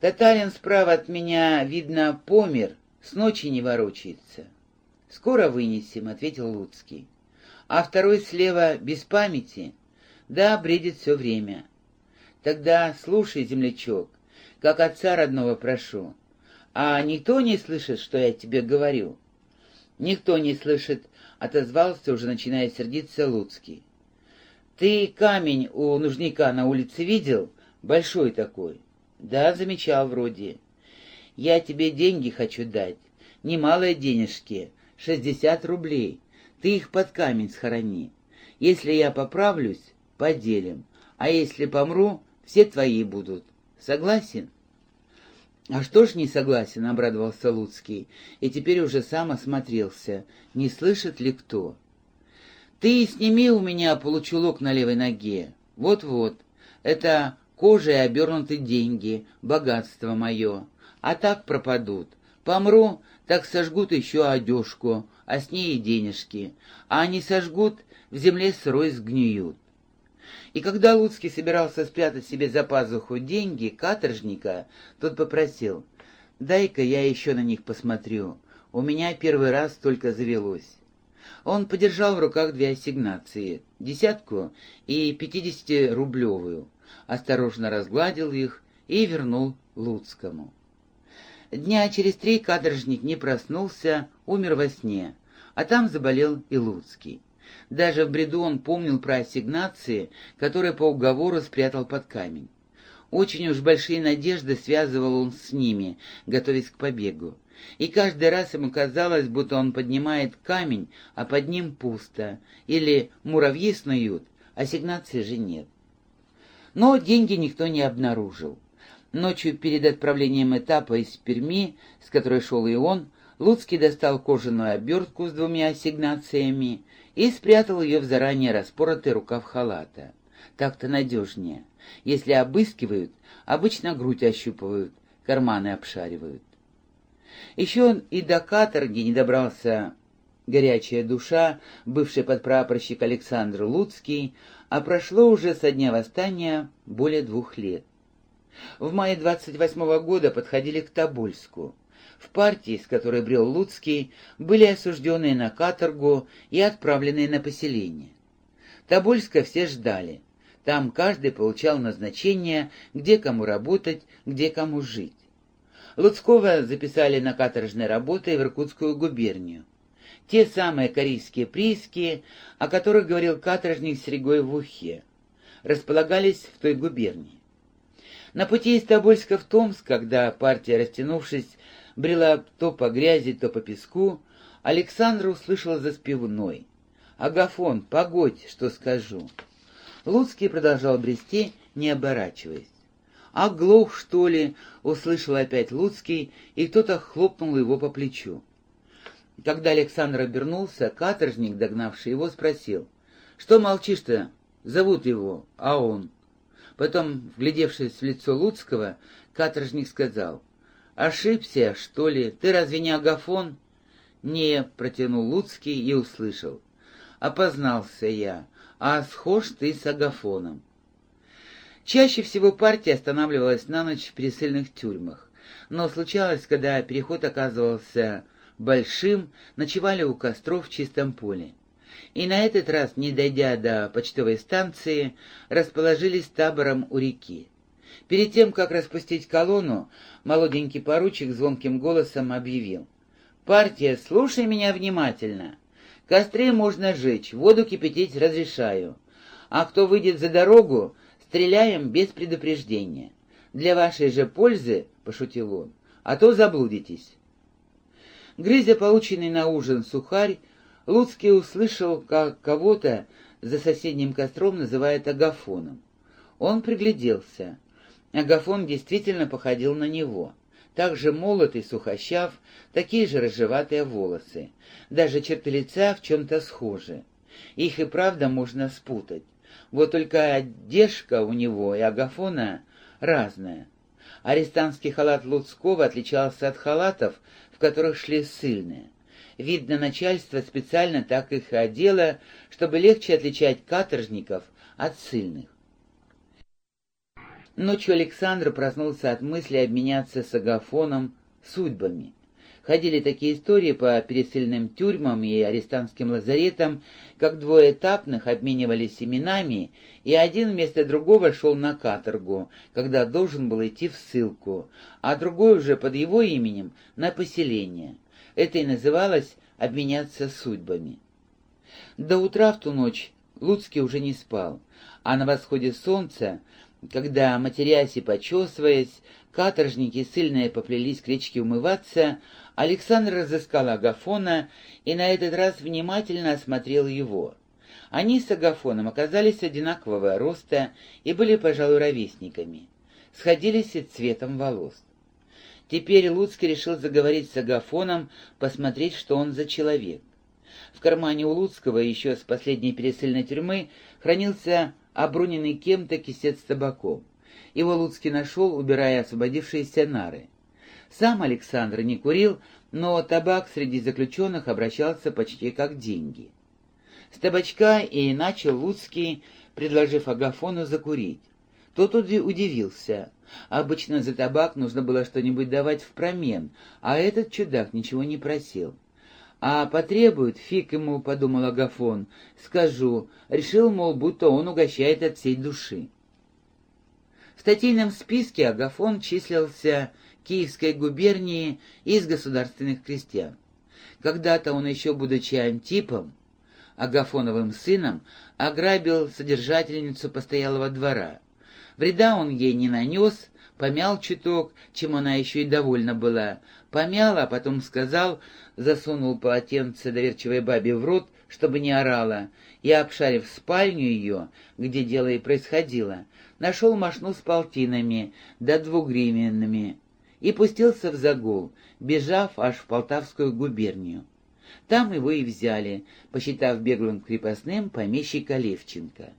Татарин справа от меня, видно, помер, с ночи не ворочается. Скоро вынесем, — ответил Луцкий. А второй слева без памяти? Да, бредит все время. Тогда слушай, землячок, как отца родного прошу. А никто не слышит, что я тебе говорю? Никто не слышит, — отозвался, уже начиная сердиться Луцкий. Ты камень у нужника на улице видел? Большой такой. Да, замечал вроде. Я тебе деньги хочу дать. Немалые денежки, шестьдесят рублей. Ты их под камень схорони. Если я поправлюсь, поделим. А если помру, все твои будут. Согласен? «А что ж не согласен?» — обрадовался Луцкий, и теперь уже сам осмотрелся, не слышит ли кто. «Ты сними у меня получулок на левой ноге. Вот-вот. Это кожей обернуты деньги, богатство мое. А так пропадут. Помру, так сожгут еще одежку, а с ней и денежки. А они сожгут, в земле сырой сгниют. И когда Луцкий собирался спрятать себе за пазуху деньги каторжника, тот попросил, «Дай-ка я еще на них посмотрю. У меня первый раз только завелось». Он подержал в руках две ассигнации, десятку и пятидесятирублевую, осторожно разгладил их и вернул Луцкому. Дня через три каторжник не проснулся, умер во сне, а там заболел и Луцкий. Даже в бреду он помнил про ассигнации, которые по уговору спрятал под камень. Очень уж большие надежды связывал он с ними, готовясь к побегу. И каждый раз ему казалось, будто он поднимает камень, а под ним пусто, или муравьи снуют, ассигнации же нет. Но деньги никто не обнаружил. Ночью перед отправлением этапа из Перми, с которой шел и он, Луцкий достал кожаную обертку с двумя ассигнациями и спрятал ее в заранее распоротый рукав халата. Так-то надежнее. Если обыскивают, обычно грудь ощупывают, карманы обшаривают. Еще он и до каторги не добрался горячая душа, бывший подпрапорщик Александр Луцкий, а прошло уже со дня восстания более двух лет. В мае 28-го года подходили к Тобольску. В партии, с которой брел Луцкий, были осужденные на каторгу и отправленные на поселение. Тобольска все ждали. Там каждый получал назначение, где кому работать, где кому жить. Луцкого записали на каторжные работы в Иркутскую губернию. Те самые корейские прииски, о которых говорил каторжник Серегой в ухе, располагались в той губернии. На пути из Тобольска в Томск, когда партия, растянувшись, брела то по грязи, то по песку, Александр услышал за спивной. «Агафон, погодь, что скажу». Луцкий продолжал брести, не оборачиваясь. «Оглох, что ли?» — услышал опять Луцкий, и кто-то хлопнул его по плечу. Когда Александр обернулся, каторжник, догнавший его, спросил, «Что молчишь-то? Зовут его, а он?» Потом, вглядевшись в лицо Луцкого, каторжник сказал, «Ошибся, что ли? Ты разве не Агафон?» «Не», — протянул Луцкий и услышал. «Опознался я, а схож ты с Агафоном». Чаще всего партия останавливалась на ночь в пересыльных тюрьмах, но случалось, когда переход оказывался большим, ночевали у костров в чистом поле. И на этот раз, не дойдя до почтовой станции, расположились табором у реки. Перед тем, как распустить колонну, молоденький поручик звонким голосом объявил. «Партия, слушай меня внимательно. Костры можно сжечь, воду кипятить разрешаю. А кто выйдет за дорогу, стреляем без предупреждения. Для вашей же пользы, — пошутил он, — а то заблудитесь». Грызя полученный на ужин сухарь, Луцкий услышал, как кого-то за соседним костром называют агафоном. Он пригляделся — Агафон действительно походил на него. Также молот и сухощав, такие же рыжеватые волосы. Даже черты лица в чем-то схожи. Их и правда можно спутать. Вот только одежка у него и Агафона разная. Арестантский халат Луцкого отличался от халатов, которых шли ссыльные. Видно, начальство специально так их одело, чтобы легче отличать каторжников от ссыльных. Ночью Александр проснулся от мысли обменяться с Агафоном судьбами. Ходили такие истории по пересыльным тюрьмам и арестантским лазаретам, как двое этапных обменивались именами, и один вместо другого шел на каторгу, когда должен был идти в ссылку, а другой уже под его именем на поселение. Это и называлось «обменяться судьбами». До утра в ту ночь Луцкий уже не спал, а на восходе солнца, когда, матерясь и почесываясь, каторжники сильные поплелись к речке умываться, Александр разыскал Агафона и на этот раз внимательно осмотрел его. Они с Агафоном оказались одинакового роста и были, пожалуй, ровесниками. Сходились и цветом волос. Теперь Луцкий решил заговорить с Агафоном, посмотреть, что он за человек. В кармане у Луцкого еще с последней пересыльной тюрьмы хранился обруненный кем-то кисет с табаком. Его Луцкий нашел, убирая освободившиеся нары. Сам Александр не курил, но табак среди заключенных обращался почти как деньги. С табачка и начал Луцкий, предложив Агафону закурить. Тот удивился. Обычно за табак нужно было что-нибудь давать в промен, а этот чудак ничего не просил. А потребует, фиг ему, — подумал Агафон, — скажу, решил, мол, будто он угощает от всей души. В статейном списке Агафон числился Киевской губернии из государственных крестьян. Когда-то он еще, будучи Антипом, Агафоновым сыном, ограбил содержательницу постоялого двора. Вреда он ей не нанес, помял чуток, чем она еще и довольна была. Помял, а потом сказал, засунул полотенце доверчивой бабе в рот, чтобы не орала, и, обшарив спальню ее, где дело и происходило, нашел мошну с полтинами да двугривенными и пустился в загул, бежав аж в Полтавскую губернию. Там его и взяли, посчитав беглым крепостным помещика Левченко.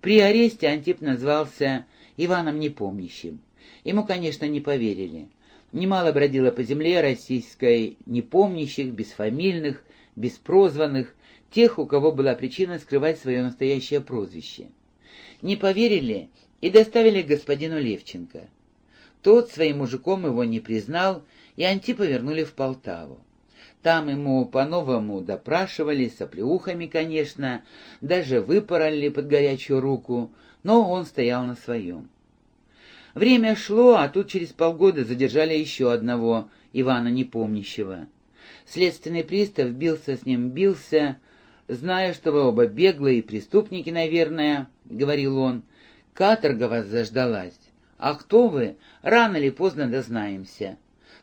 При аресте Антип назвался Иваном Непомнящим. Ему, конечно, не поверили. Немало бродило по земле российской непомнящих, бесфамильных, беспрозванных, тех, у кого была причина скрывать свое настоящее прозвище. Не поверили и доставили господину Левченко. Тот своим мужиком его не признал, и Антипа вернули в Полтаву. Там ему по-новому допрашивали, соплеухами, конечно, даже выпороли под горячую руку, но он стоял на своем. Время шло, а тут через полгода задержали еще одного, Ивана Непомнящего. Следственный пристав бился с ним, бился, зная, что вы оба беглые преступники, наверное, — говорил он, — каторга вас заждалась. А кто вы, рано или поздно дознаемся.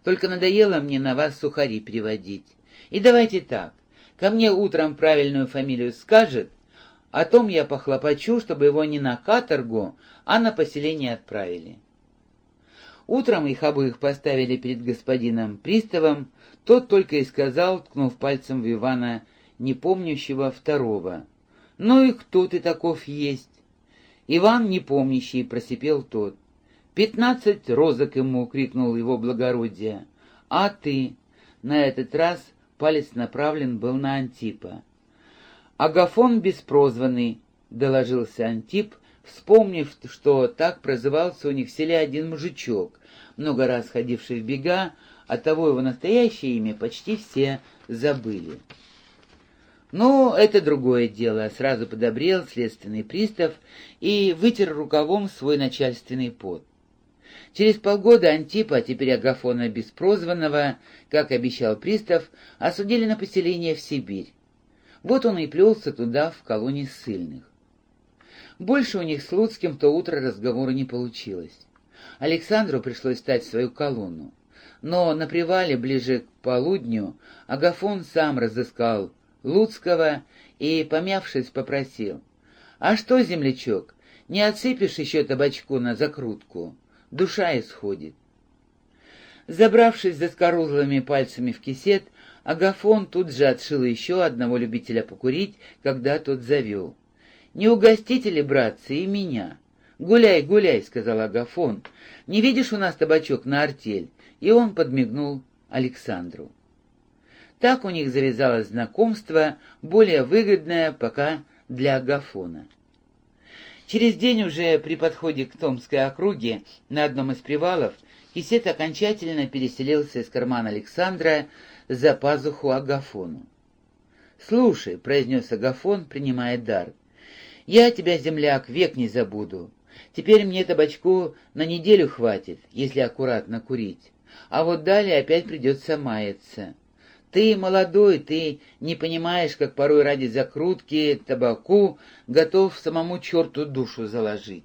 Только надоело мне на вас сухари переводить. И давайте так, ко мне утром правильную фамилию скажет, о том я похлопочу, чтобы его не на каторгу, а на поселение отправили. Утром их обоих поставили перед господином приставом, тот только и сказал, ткнув пальцем в Ивана, не помнящего второго. «Ну и кто ты таков есть?» Иван, не помнящий, просипел тот. «Пятнадцать розок ему!» — крикнул его благородие. «А ты?» На этот раз палец направлен был на Антипа. «Агафон беспрозванный», — доложился Антип, вспомнив, что так прозывался у них в селе один мужичок, много раз ходивший в бега, а того его настоящее имя почти все забыли. Но это другое дело, сразу подобрел следственный пристав и вытер рукавом свой начальственный пот. Через полгода Антипа, а теперь Агафона Беспрозванного, как обещал пристав, осудили на поселение в Сибирь. Вот он и плелся туда, в колонии ссыльных. Больше у них с Луцким то утро разговора не получилось. Александру пришлось стать в свою колонну. Но на привале ближе к полудню Агафон сам разыскал Луцкого и, помявшись, попросил. «А что, землячок, не отсыпешь еще табачку на закрутку?» душа исходит. Забравшись за скорузлыми пальцами в кисет, Агафон тут же отшил еще одного любителя покурить, когда тот завел. «Не угостите ли, братцы, и меня?» «Гуляй, гуляй», — сказал Агафон. «Не видишь у нас табачок на артель?» И он подмигнул Александру. Так у них завязалось знакомство, более выгодное пока для Агафона. Через день уже при подходе к Томской округе на одном из привалов Кисет окончательно переселился из кармана Александра за пазуху Агафону. «Слушай», — произнес Агафон, принимая дар, — «я тебя, земляк, век не забуду. Теперь мне табачку на неделю хватит, если аккуратно курить, а вот далее опять придется маяться. Ты молодой, ты не понимаешь, как порой ради закрутки табаку готов самому черту душу заложить.